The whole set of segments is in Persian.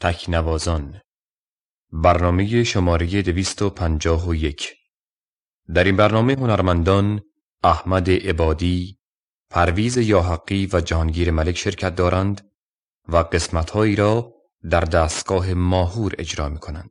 تکنوازان برنامه شماره دویست و پنجاه و یک در این برنامه هنرمندان احمد عبادی، پرویز یاحقی و جهانگیر ملک شرکت دارند و قسمتهایی را در دستگاه ماهور اجرا می کنند.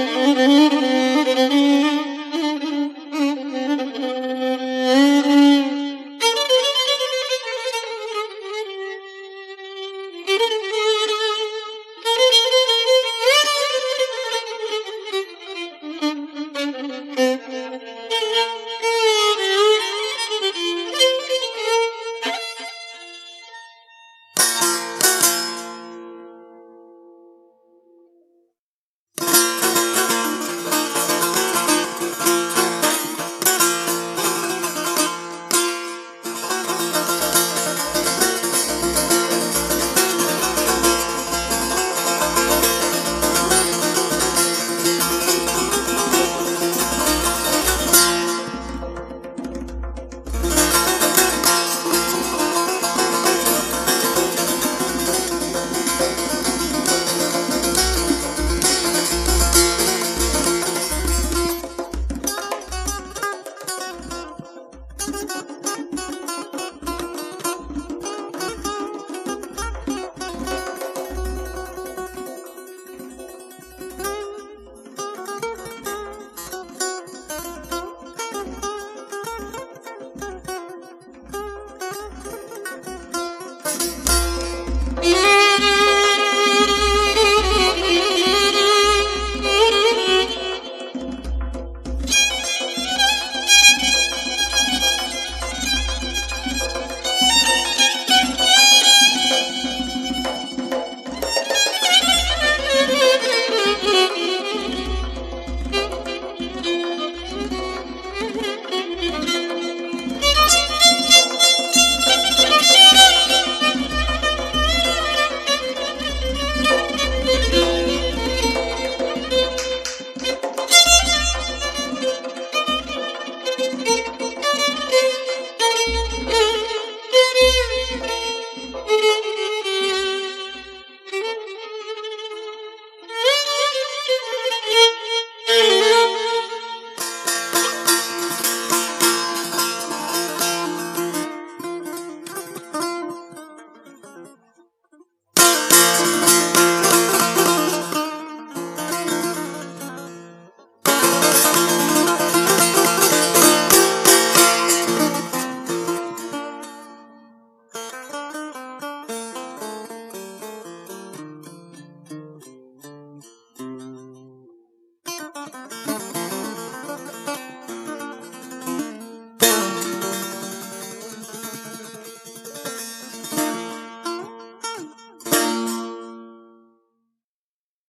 Mm-hmm.